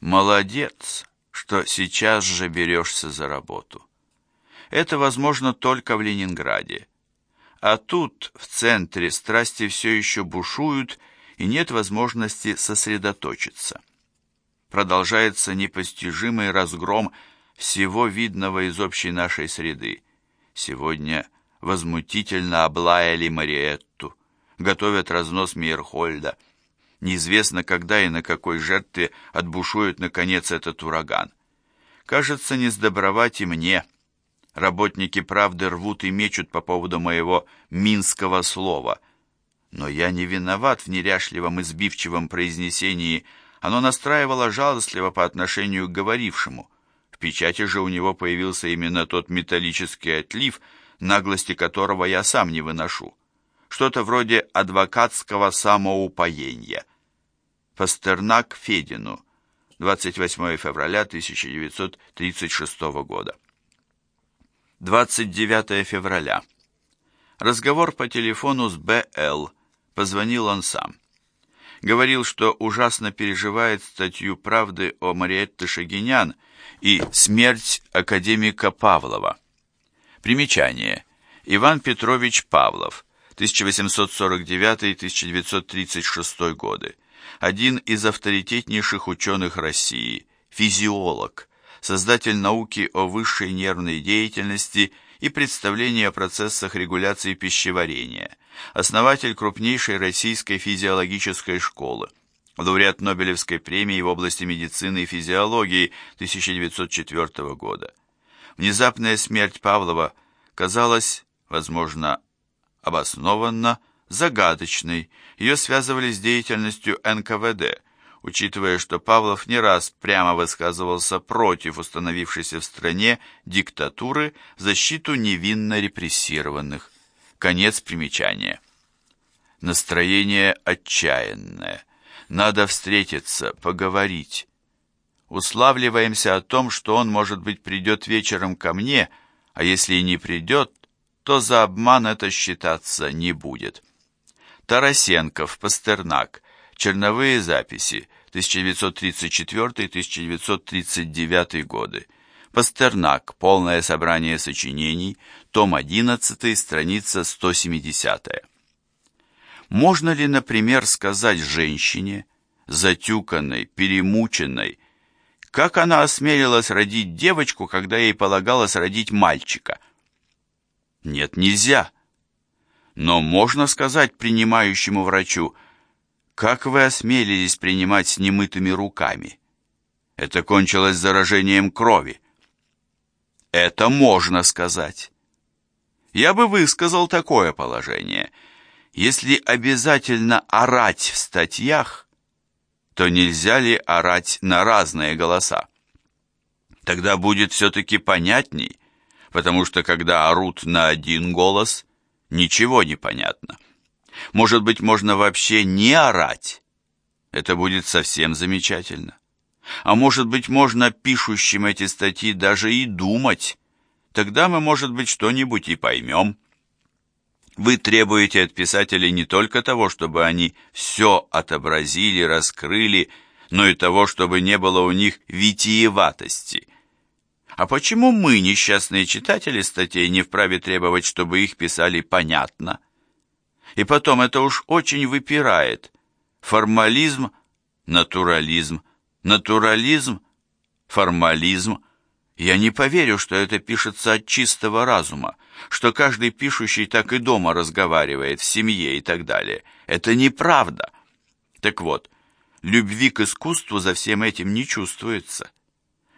Молодец, что сейчас же берешься за работу. Это возможно только в Ленинграде. А тут, в центре, страсти все еще бушуют, и нет возможности сосредоточиться. Продолжается непостижимый разгром всего видного из общей нашей среды. Сегодня возмутительно облаяли Мариетту, готовят разнос Мейерхольда. Неизвестно, когда и на какой жертве отбушует, наконец, этот ураган. Кажется, не сдобровать и мне. Работники правды рвут и мечут по поводу моего минского слова. Но я не виноват в неряшливом и сбивчивом произнесении. Оно настраивало жалостливо по отношению к говорившему. В печати же у него появился именно тот металлический отлив, наглости которого я сам не выношу. Что-то вроде адвокатского самоупоения. Пастернак Федину. 28 февраля 1936 года. 29 февраля. Разговор по телефону с Б.Л. Позвонил он сам. Говорил, что ужасно переживает статью «Правды» о Мариетте Шагинян и «Смерть академика Павлова». Примечание. Иван Петрович Павлов, 1849-1936 годы один из авторитетнейших ученых России, физиолог, создатель науки о высшей нервной деятельности и представлении о процессах регуляции пищеварения, основатель крупнейшей российской физиологической школы, лауреат Нобелевской премии в области медицины и физиологии 1904 года. Внезапная смерть Павлова казалась, возможно, обоснованно, загадочной, ее связывали с деятельностью НКВД, учитывая, что Павлов не раз прямо высказывался против установившейся в стране диктатуры в защиту невинно репрессированных. Конец примечания. Настроение отчаянное. Надо встретиться, поговорить. Уславливаемся о том, что он, может быть, придет вечером ко мне, а если и не придет, то за обман это считаться не будет. Тарасенков, Пастернак. Черновые записи. 1934-1939 годы. Пастернак. Полное собрание сочинений. Том 11, страница 170. Можно ли, например, сказать женщине, затюканной, перемученной, как она осмелилась родить девочку, когда ей полагалось родить мальчика? Нет, нельзя. Но можно сказать принимающему врачу, как вы осмелились принимать с немытыми руками? Это кончилось заражением крови. Это можно сказать. Я бы высказал такое положение. Если обязательно орать в статьях, то нельзя ли орать на разные голоса? Тогда будет все-таки понятней, потому что когда орут на один голос, ничего не понятно. Может быть, можно вообще не орать? Это будет совсем замечательно. А может быть, можно пишущим эти статьи даже и думать. Тогда мы, может быть, что-нибудь и поймем. Вы требуете от писателей не только того, чтобы они все отобразили, раскрыли, но и того, чтобы не было у них витиеватости – а почему мы, несчастные читатели статей, не вправе требовать, чтобы их писали понятно? И потом это уж очень выпирает. Формализм, натурализм, натурализм, формализм. Я не поверю, что это пишется от чистого разума, что каждый пишущий так и дома разговаривает, в семье и так далее. Это неправда. Так вот, любви к искусству за всем этим не чувствуется.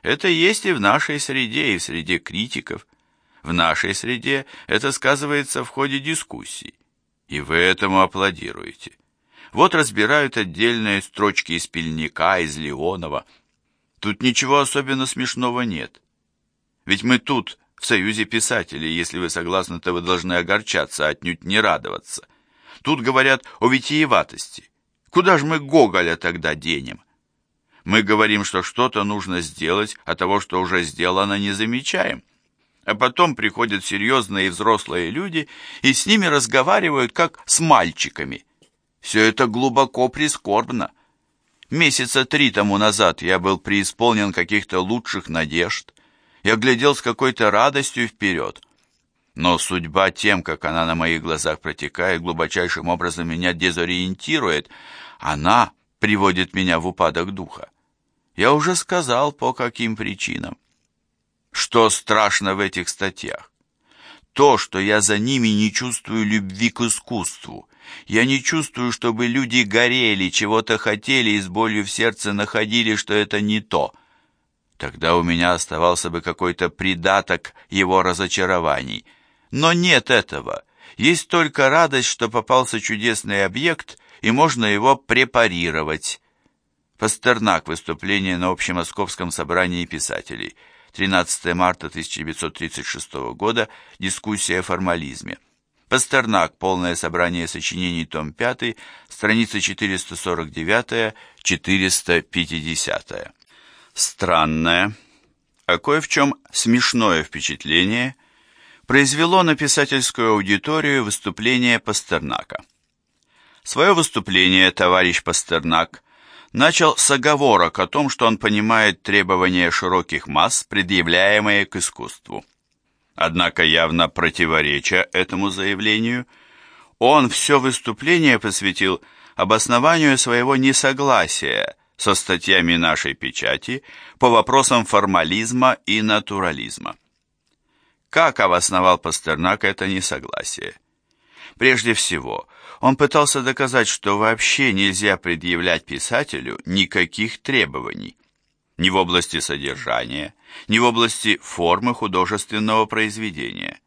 Это есть и в нашей среде, и в среде критиков. В нашей среде это сказывается в ходе дискуссий. И вы этому аплодируете. Вот разбирают отдельные строчки из Пельника, из Леонова. Тут ничего особенно смешного нет. Ведь мы тут, в Союзе писателей, если вы согласны, то вы должны огорчаться, а отнюдь не радоваться. Тут говорят о витиеватости. Куда же мы Гоголя тогда денем? Мы говорим, что что-то нужно сделать, а того, что уже сделано, не замечаем. А потом приходят серьезные взрослые люди и с ними разговаривают, как с мальчиками. Все это глубоко прискорбно. Месяца три тому назад я был преисполнен каких-то лучших надежд. Я глядел с какой-то радостью вперед. Но судьба тем, как она на моих глазах протекает, глубочайшим образом меня дезориентирует. Она приводит меня в упадок духа. Я уже сказал, по каким причинам. Что страшно в этих статьях? То, что я за ними не чувствую любви к искусству. Я не чувствую, чтобы люди горели, чего-то хотели и с болью в сердце находили, что это не то. Тогда у меня оставался бы какой-то придаток его разочарований. Но нет этого. Есть только радость, что попался чудесный объект, и можно его препарировать. Пастернак. Выступление на Общемосковском собрании писателей. 13 марта 1936 года. Дискуссия о формализме. Пастернак. Полное собрание сочинений. Том 5. Страница 449-450. Странное, а кое в чем смешное впечатление произвело на писательскую аудиторию выступление Пастернака. Свое выступление товарищ Пастернак начал с оговорок о том, что он понимает требования широких масс, предъявляемые к искусству. Однако явно противореча этому заявлению, он все выступление посвятил обоснованию своего несогласия со статьями нашей печати по вопросам формализма и натурализма. Как обосновал Пастернак это несогласие? Прежде всего, он пытался доказать, что вообще нельзя предъявлять писателю никаких требований ни в области содержания, ни в области формы художественного произведения.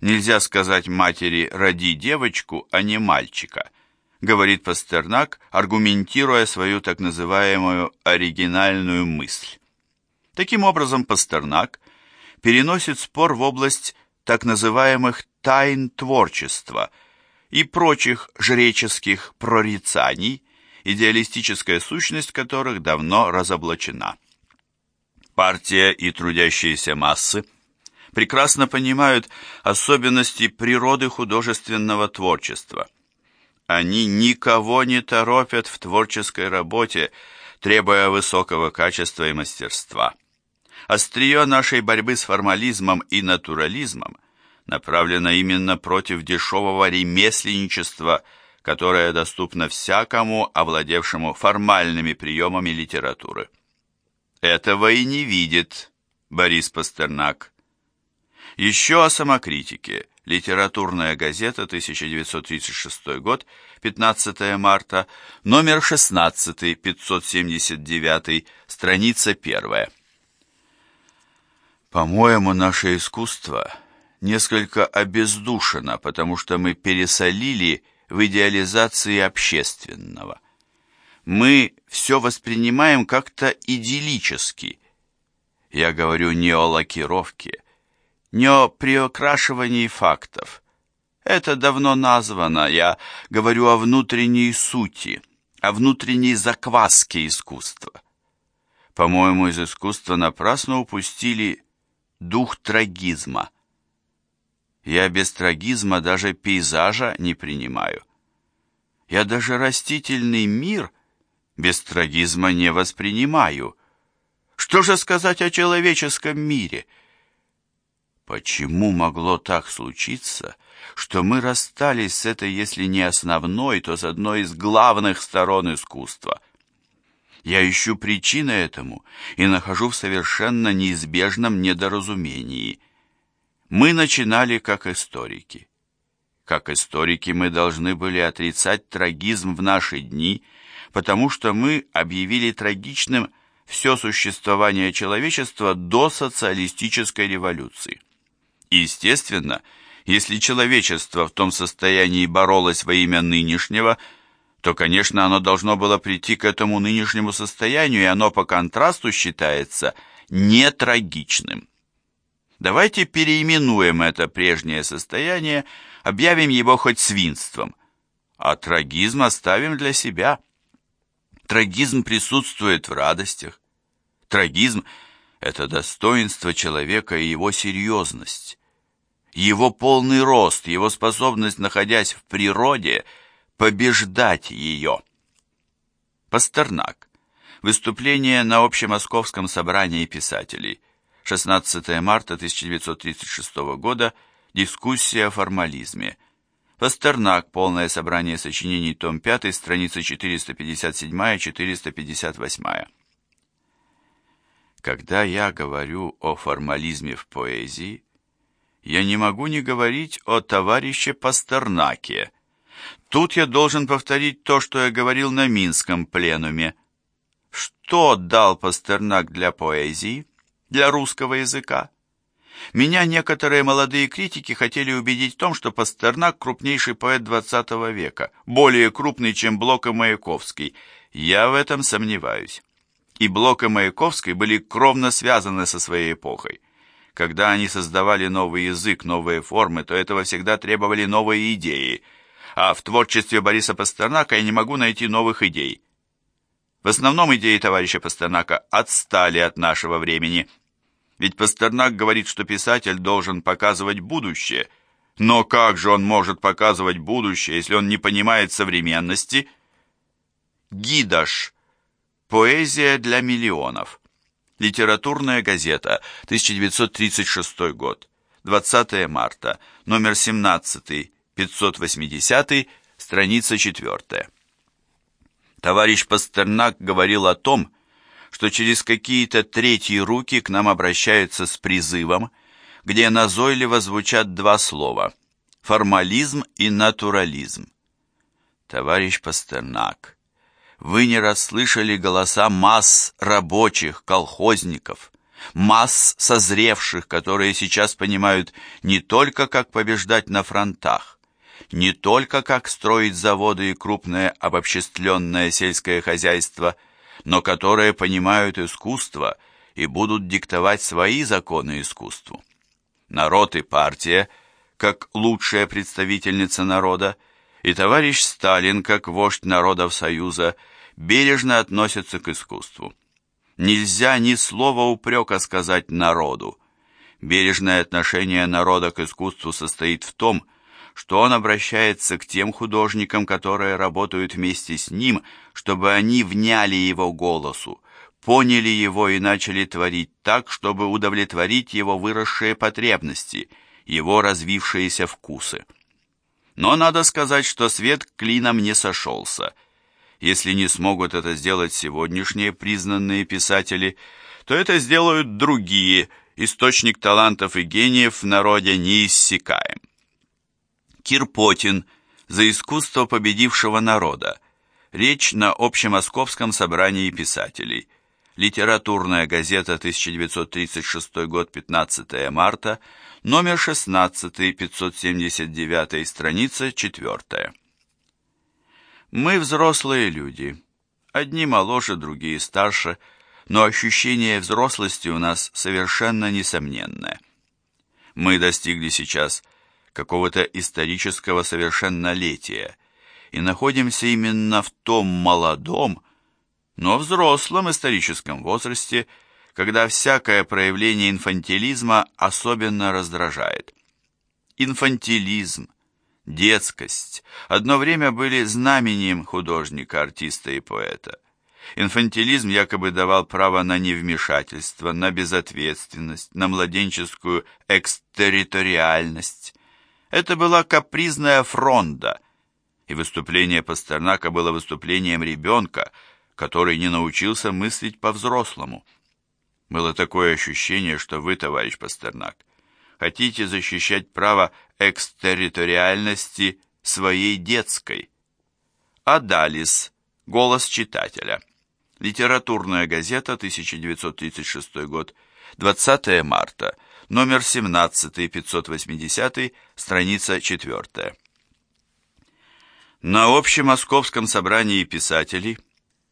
Нельзя сказать матери «роди девочку», а не мальчика, говорит Пастернак, аргументируя свою так называемую оригинальную мысль. Таким образом, Пастернак переносит спор в область так называемых тайн творчества и прочих жреческих прорицаний, идеалистическая сущность которых давно разоблачена. Партия и трудящиеся массы прекрасно понимают особенности природы художественного творчества. Они никого не торопят в творческой работе, требуя высокого качества и мастерства. Острие нашей борьбы с формализмом и натурализмом направлено именно против дешевого ремесленничества – которая доступна всякому, овладевшему формальными приемами литературы. Этого и не видит Борис Пастернак. Еще о самокритике. Литературная газета, 1936 год, 15 марта, номер 16, 579, страница 1. По-моему, наше искусство несколько обездушено, потому что мы пересолили в идеализации общественного. Мы все воспринимаем как-то идиллически. Я говорю не о лакировке, не о приокрашивании фактов. Это давно названо, я говорю о внутренней сути, о внутренней закваске искусства. По-моему, из искусства напрасно упустили дух трагизма. Я без трагизма даже пейзажа не принимаю. Я даже растительный мир без трагизма не воспринимаю. Что же сказать о человеческом мире? Почему могло так случиться, что мы расстались с этой, если не основной, то с одной из главных сторон искусства? Я ищу причины этому и нахожу в совершенно неизбежном недоразумении – мы начинали как историки. Как историки мы должны были отрицать трагизм в наши дни, потому что мы объявили трагичным все существование человечества до социалистической революции. И, естественно, если человечество в том состоянии боролось во имя нынешнего, то, конечно, оно должно было прийти к этому нынешнему состоянию, и оно по контрасту считается нетрагичным. Давайте переименуем это прежнее состояние, объявим его хоть свинством, а трагизм оставим для себя. Трагизм присутствует в радостях. Трагизм – это достоинство человека и его серьезность, его полный рост, его способность, находясь в природе, побеждать ее. Пастернак. Выступление на Общемосковском собрании писателей. 16 марта 1936 года. Дискуссия о формализме. Пастернак. Полное собрание сочинений. Том 5. Страница 457-458. Когда я говорю о формализме в поэзии, я не могу не говорить о товарище Пастернаке. Тут я должен повторить то, что я говорил на Минском пленуме. Что дал Пастернак для поэзии, для русского языка? Меня некоторые молодые критики хотели убедить в том, что Пастернак – крупнейший поэт XX века, более крупный, чем Блок и Маяковский. Я в этом сомневаюсь. И Блок и Маяковский были кровно связаны со своей эпохой. Когда они создавали новый язык, новые формы, то этого всегда требовали новые идеи. А в творчестве Бориса Пастернака я не могу найти новых идей. В основном идеи товарища Пастернака отстали от нашего времени. Ведь Пастернак говорит, что писатель должен показывать будущее. Но как же он может показывать будущее, если он не понимает современности? Гидаш. Поэзия для миллионов. Литературная газета, 1936 год, 20 марта, номер 17, 580, страница 4. Товарищ Пастернак говорил о том, что через какие-то третьи руки к нам обращаются с призывом, где назойливо звучат два слова – формализм и натурализм. Товарищ Пастернак, вы не расслышали голоса масс рабочих, колхозников, масс созревших, которые сейчас понимают не только, как побеждать на фронтах, не только, как строить заводы и крупное обобществленное сельское хозяйство, но которые понимают искусство и будут диктовать свои законы искусству. Народ и партия, как лучшая представительница народа, и товарищ Сталин, как вождь народов Союза, бережно относятся к искусству. Нельзя ни слова упрека сказать народу. Бережное отношение народа к искусству состоит в том, что он обращается к тем художникам, которые работают вместе с ним, чтобы они вняли его голосу, поняли его и начали творить так, чтобы удовлетворить его выросшие потребности, его развившиеся вкусы. Но надо сказать, что свет клином не сошелся. Если не смогут это сделать сегодняшние признанные писатели, то это сделают другие, источник талантов и гениев в народе неиссякаем. Кирпотин за искусство победившего народа. Речь на Общемосковском собрании писателей. Литературная газета, 1936 год, 15 марта, номер 16, 579, страница 4. Мы взрослые люди. Одни моложе, другие старше, но ощущение взрослости у нас совершенно несомненное. Мы достигли сейчас какого-то исторического совершеннолетия и находимся именно в том молодом, но взрослом историческом возрасте, когда всякое проявление инфантилизма особенно раздражает. Инфантилизм, детскость одно время были знаменем художника, артиста и поэта. Инфантилизм якобы давал право на невмешательство, на безответственность, на младенческую экстерриториальность. Это была капризная фронда, и выступление Пастернака было выступлением ребенка, который не научился мыслить по-взрослому. Было такое ощущение, что вы, товарищ Пастернак, хотите защищать право экстерриториальности своей детской. Адалис. Голос читателя. Литературная газета, 1936 год, 20 марта, номер 17, 580, страница 4. На общем московском собрании писателей,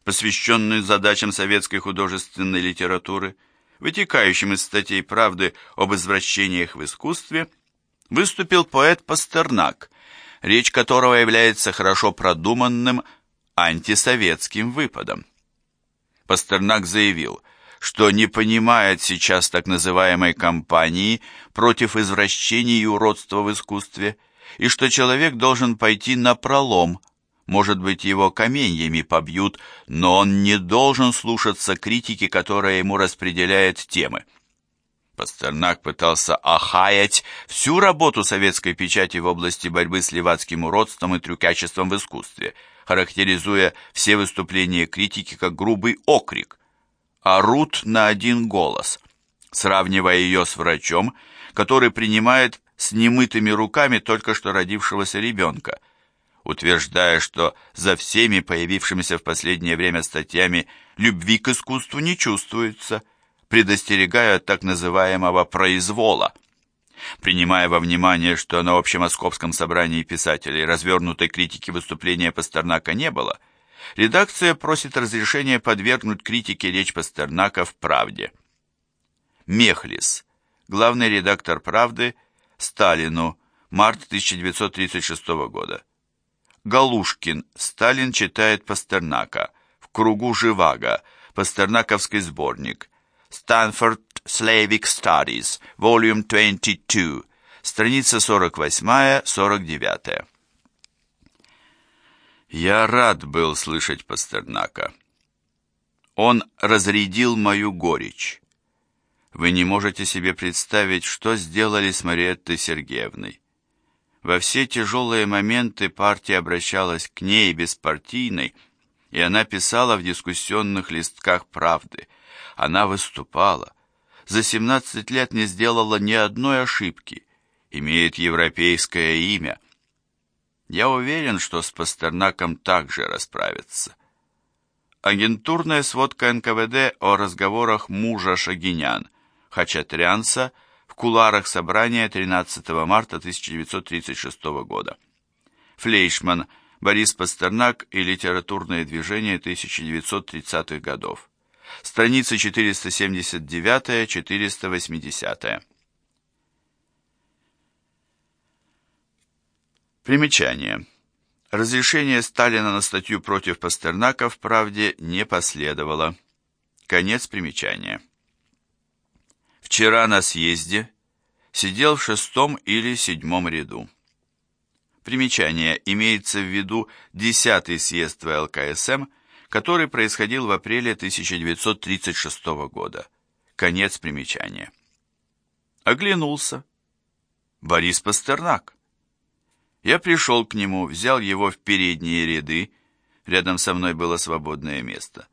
посвященную задачам советской художественной литературы, вытекающим из статей «Правды» об извращениях в искусстве, выступил поэт Пастернак, речь которого является хорошо продуманным антисоветским выпадом. Пастернак заявил, что не понимает сейчас так называемой кампании против извращений и уродства в искусстве, и что человек должен пойти на пролом, Может быть, его каменьями побьют, но он не должен слушаться критики, которая ему распределяет темы. Пастернак пытался охаять всю работу советской печати в области борьбы с левацким уродством и трюкачеством в искусстве, характеризуя все выступления критики как грубый окрик. Орут на один голос, сравнивая ее с врачом, который принимает с немытыми руками только что родившегося ребенка, утверждая, что за всеми появившимися в последнее время статьями любви к искусству не чувствуется – предостерегая от так называемого «произвола». Принимая во внимание, что на Общемосковском собрании писателей развернутой критики выступления Пастернака не было, редакция просит разрешения подвергнуть критике речь Пастернака в «Правде». Мехлис, главный редактор «Правды», Сталину, март 1936 года. Галушкин, Сталин читает Пастернака, в кругу Живаго, Пастернаковский сборник, Stanford Slavic Studies, Volume 22, страница 48-49. Я рад был слышать Пастернака. Он разрядил мою горечь. Вы не можете себе представить, что сделали с Мариеттой Сергеевной. Во все тяжелые моменты партия обращалась к ней беспартийной, и она писала в дискуссионных листках правды – она выступала. За 17 лет не сделала ни одной ошибки. Имеет европейское имя. Я уверен, что с Пастернаком также расправится. Агентурная сводка НКВД о разговорах мужа Шагинян, Хачатрянца, в куларах собрания 13 марта 1936 года. Флейшман, Борис Пастернак и литературное движение 1930-х годов страницы 479-480. Примечание. Разрешение Сталина на статью против Пастернака в «Правде» не последовало. Конец примечания. Вчера на съезде сидел в шестом или седьмом ряду. Примечание. Имеется в виду десятый съезд ВЛКСМ – который происходил в апреле 1936 года. Конец примечания. Оглянулся. Борис Пастернак. Я пришел к нему, взял его в передние ряды, рядом со мной было свободное место.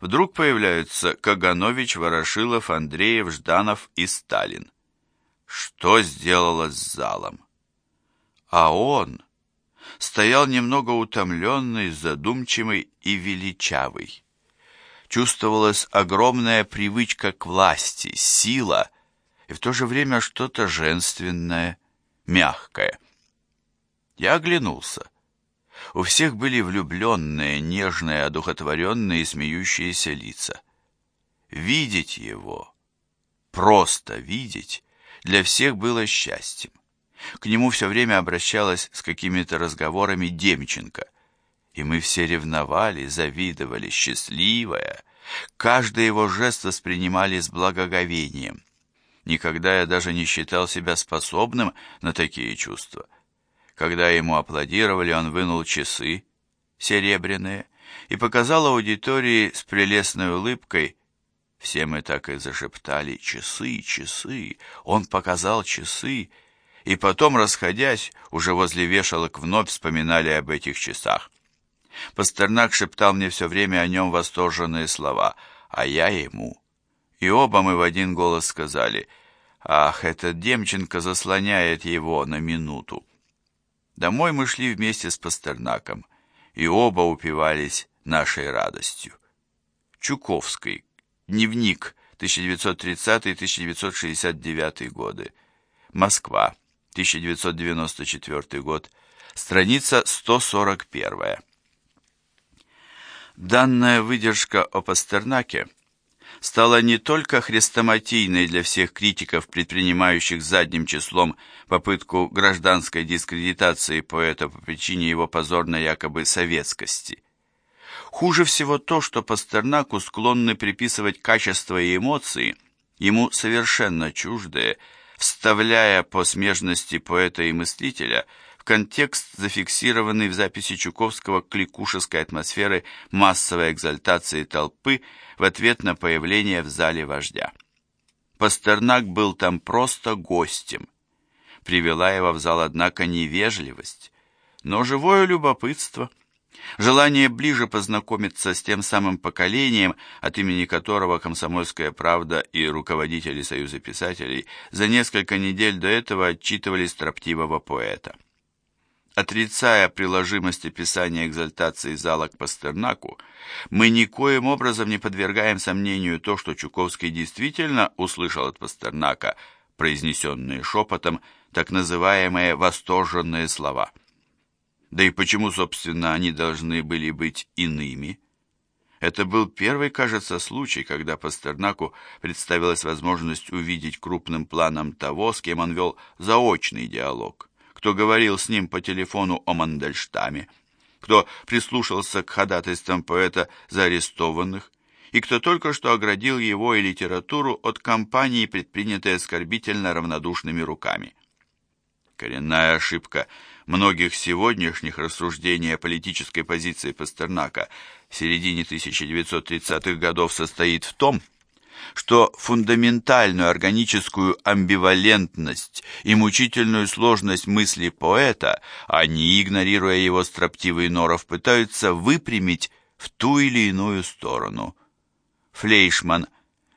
Вдруг появляются Каганович, Ворошилов, Андреев, Жданов и Сталин. Что сделалось с залом? А он стоял немного утомленный, задумчивый и величавый. Чувствовалась огромная привычка к власти, сила и в то же время что-то женственное, мягкое. Я оглянулся. У всех были влюбленные, нежные, одухотворенные смеющиеся лица. Видеть его, просто видеть, для всех было счастьем. К нему все время обращалась с какими-то разговорами Демченко. И мы все ревновали, завидовали, счастливая. Каждый его жест воспринимали с благоговением. Никогда я даже не считал себя способным на такие чувства. Когда ему аплодировали, он вынул часы, серебряные, и показал аудитории с прелестной улыбкой. Все мы так и зашептали «Часы, часы!» Он показал часы, и потом, расходясь, уже возле вешалок вновь вспоминали об этих часах. Пастернак шептал мне все время о нем восторженные слова, а я ему. И оба мы в один голос сказали, «Ах, этот Демченко заслоняет его на минуту». Домой мы шли вместе с Пастернаком, и оба упивались нашей радостью. Чуковский. Дневник. 1930-1969 годы. Москва. 1994 год, страница 141. Данная выдержка о Пастернаке стала не только хрестоматийной для всех критиков, предпринимающих задним числом попытку гражданской дискредитации поэта по причине его позорной якобы советскости. Хуже всего то, что Пастернаку склонны приписывать качества и эмоции, ему совершенно чуждые, вставляя по смежности поэта и мыслителя контекст, зафиксированный в записи Чуковского кликушеской атмосферы массовой экзальтации толпы в ответ на появление в зале вождя. Пастернак был там просто гостем. Привела его в зал, однако, невежливость, но живое любопытство – Желание ближе познакомиться с тем самым поколением, от имени которого «Комсомольская правда» и руководители Союза писателей за несколько недель до этого отчитывали строптивого поэта. Отрицая приложимость описания экзальтации зала к Пастернаку, мы никоим образом не подвергаем сомнению то, что Чуковский действительно услышал от Пастернака произнесенные шепотом так называемые «восторженные слова». Да и почему, собственно, они должны были быть иными? Это был первый, кажется, случай, когда Пастернаку представилась возможность увидеть крупным планом того, с кем он вел заочный диалог, кто говорил с ним по телефону о Мандельштаме, кто прислушался к ходатайствам поэта за арестованных, и кто только что оградил его и литературу от кампании, предпринятой оскорбительно равнодушными руками. Коренная ошибка – многих сегодняшних рассуждений о политической позиции Пастернака в середине 1930-х годов состоит в том, что фундаментальную органическую амбивалентность и мучительную сложность мысли поэта они, игнорируя его строптивый норов, пытаются выпрямить в ту или иную сторону. Флейшман.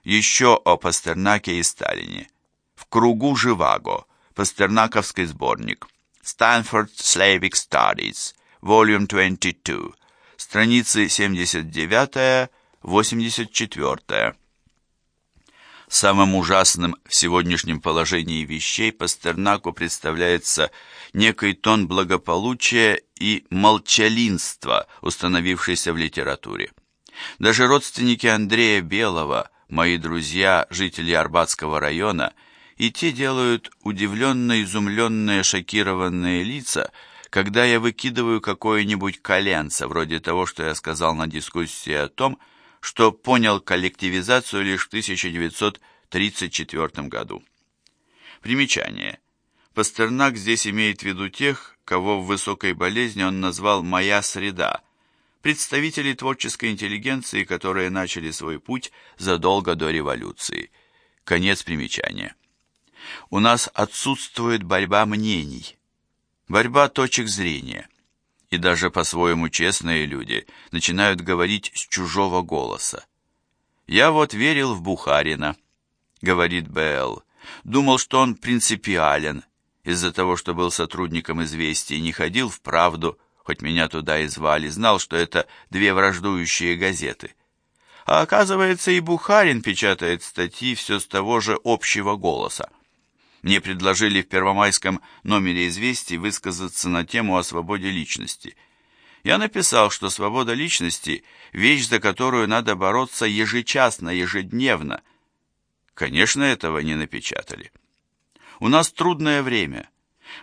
Еще о Пастернаке и Сталине. В кругу Живаго. Пастернаковский сборник. Stanford Slavic Studies, Volume 22, страницы 79-84. Самым ужасным в сегодняшнем положении вещей Пастернаку представляется некий тон благополучия и молчалинства, установившийся в литературе. Даже родственники Андрея Белого, мои друзья, жители Арбатского района – и те делают удивленно изумленные шокированные лица, когда я выкидываю какое-нибудь коленце, вроде того, что я сказал на дискуссии о том, что понял коллективизацию лишь в 1934 году. Примечание. Пастернак здесь имеет в виду тех, кого в высокой болезни он назвал «моя среда», представителей творческой интеллигенции, которые начали свой путь задолго до революции. Конец примечания. У нас отсутствует борьба мнений, борьба точек зрения. И даже по-своему честные люди начинают говорить с чужого голоса. «Я вот верил в Бухарина», — говорит Б.Л. «Думал, что он принципиален, из-за того, что был сотрудником «Известий», не ходил в «Правду», хоть меня туда и звали, знал, что это две враждующие газеты. А оказывается, и Бухарин печатает статьи все с того же общего голоса. Мне предложили в первомайском номере «Известий» высказаться на тему о свободе личности. Я написал, что свобода личности – вещь, за которую надо бороться ежечасно, ежедневно. Конечно, этого не напечатали. У нас трудное время.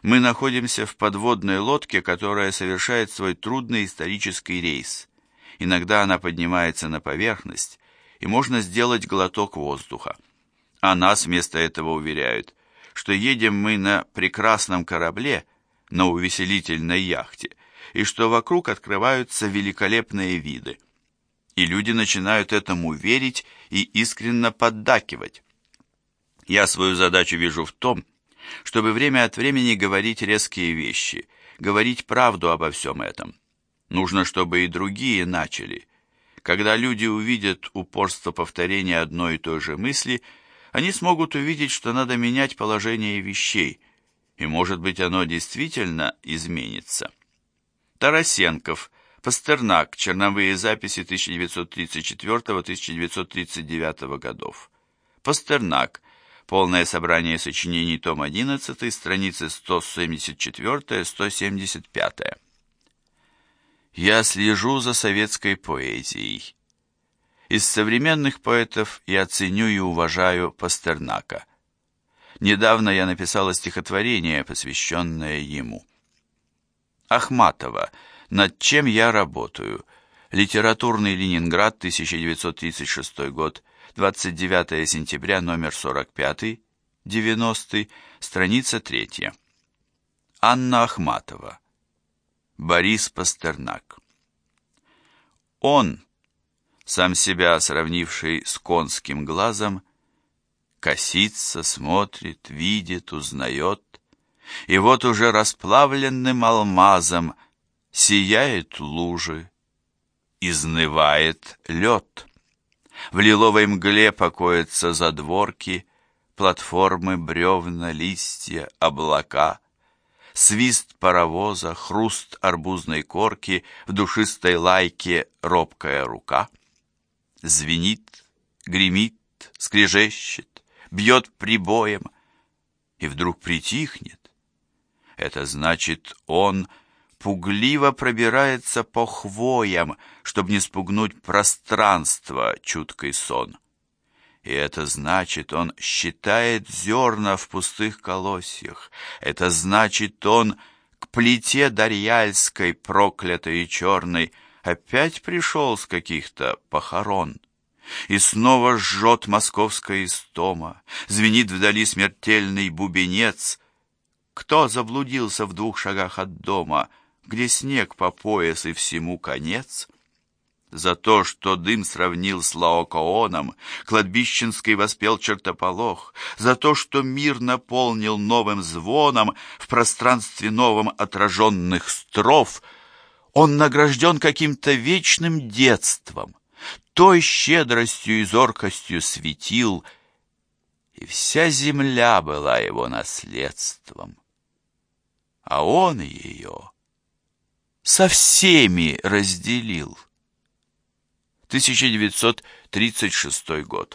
Мы находимся в подводной лодке, которая совершает свой трудный исторический рейс. Иногда она поднимается на поверхность, и можно сделать глоток воздуха. А нас вместо этого уверяют, что едем мы на прекрасном корабле, на увеселительной яхте, и что вокруг открываются великолепные виды. И люди начинают этому верить и искренне поддакивать. Я свою задачу вижу в том, чтобы время от времени говорить резкие вещи, говорить правду обо всем этом. Нужно, чтобы и другие начали. Когда люди увидят упорство повторения одной и той же мысли – они смогут увидеть, что надо менять положение вещей, и, может быть, оно действительно изменится. Тарасенков, Пастернак, черновые записи 1934-1939 годов. Пастернак, полное собрание сочинений, том 11, страницы 174-175. Я слежу за советской поэзией. Из современных поэтов я ценю и уважаю Пастернака. Недавно я написала стихотворение, посвященное ему. Ахматова. Над чем я работаю? Литературный Ленинград, 1936 год, 29 сентября, номер 45, 90, страница 3. Анна Ахматова. Борис Пастернак. Он, сам себя сравнивший с конским глазом, косится, смотрит, видит, узнает, и вот уже расплавленным алмазом сияет лужи, изнывает лед. В лиловой мгле покоятся задворки, платформы, бревна, листья, облака, свист паровоза, хруст арбузной корки, в душистой лайке робкая рука. Звенит, гремит, скрежещет, бьет прибоем, и вдруг притихнет. Это значит, он пугливо пробирается по хвоям, чтобы не спугнуть пространство, чуткий сон. И это значит, он считает зерна в пустых колосьях. Это значит, он к плите Дарьяльской, проклятой и черной, опять пришел с каких-то похорон. И снова жжет московская истома, звенит вдали смертельный бубенец. Кто заблудился в двух шагах от дома, где снег по пояс и всему конец? За то, что дым сравнил с Лаокооном, кладбищенский воспел чертополох, за то, что мир наполнил новым звоном в пространстве новым отраженных стров, он награжден каким-то вечным детством, той щедростью и зоркостью светил, и вся земля была его наследством, а он ее со всеми разделил. 1936 год.